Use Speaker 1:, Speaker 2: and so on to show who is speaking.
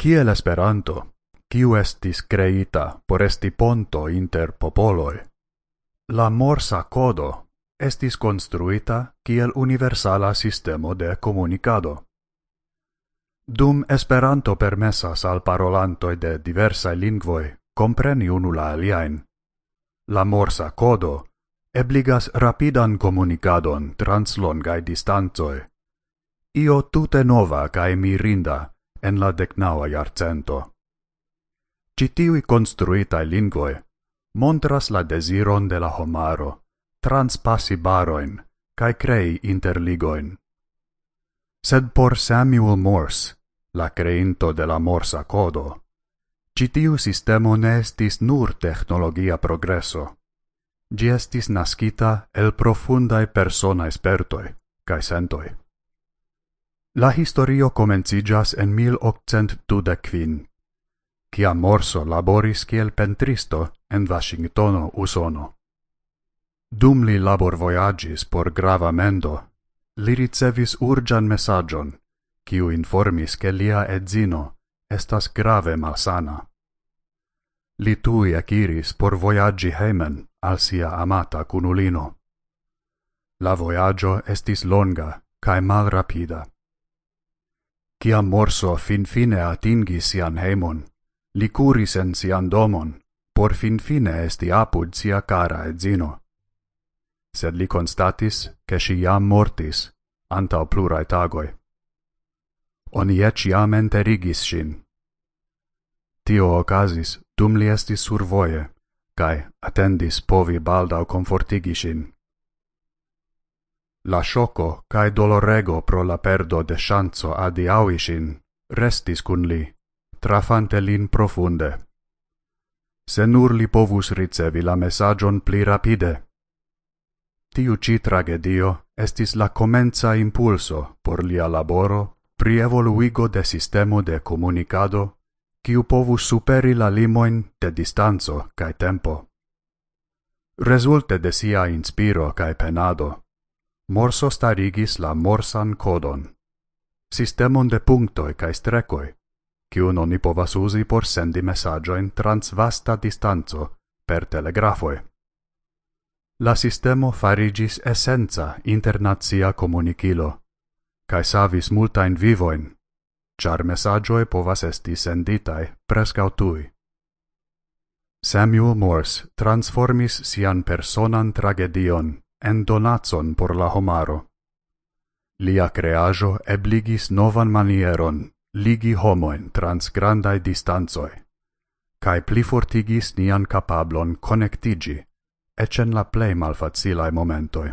Speaker 1: Kiel Esperanto, kiu estis creita por esti ponto inter popoloi, la morsa codo estis construita kiel universala sistemo de comunicado. Dum Esperanto permessas al parolantoj de diversaj lingvoj compreni unu la aliaen. La morsa codo ebligas rapidan comunicadon trans longaj distanzoi. Io tute nova cae mirinda, en la decnaua iarcento. Citiui construitae lingvoi montras la desiron de la homaro transpassi baroin cae crei interligoin. Sed por Samuel Morse, la creinto de la Morsa codo, citiu sistemo ne estis nur technologia progresso. Gi estis nascita el profundae persona espertoi, cae sentoi. La historio comencigas en 1825, kiam Morso laboris kiel pentristo en Washingtono, Usono. Dum li labor voyagis por grava mendo, li ricevis urgian messagion, quiu informis che lia edzino estas grave malsana. Li tui akiris por voyagi heimen al sia amata cunulino. La voyaggio estis longa, cae mal rapida Cia Morso finfine atingis sian heimon, li curis en sian domon, por finfine esti apud sia cara edzino. Sed li constatis, che si jam mortis, antau plurae tagoi. Oni ec jam enterigis sin. Tio ocasis, dum li estis survoie, cae attendis povi baldau confortigi sin. La shoco cae dolorego pro la perdo de chanzo adiaui sin restis cun li, trafante lin profunde. Se nur li povus ricevi la messagion pli rapide. Tiu ci tragedio estis la comenza impulso por lia laboro pri evoluigo de sistemo de comunicado quiu povus superi la limoin de distanzo cae tempo. Resulte de sia inspiro cae penado, Morso starigis la morsan codon, sistemon de punctoi cae strecoi, cium oni povas usi por sendi messagioin trans vasta distanzo per telegrafoi. La sistemo farigis essenza internazia comunicilo, cae savis multain vivoin, char messagioi povas esti senditae prescau tui. Samuel Morse transformis sian personan tragedion en donatson por la homaro. Lia creajo ebligis novan manieron ligi homoen trans grandai distanzoi, cae plifortigis nian capablon connectigi, ecen la plei malfacilae momentoi.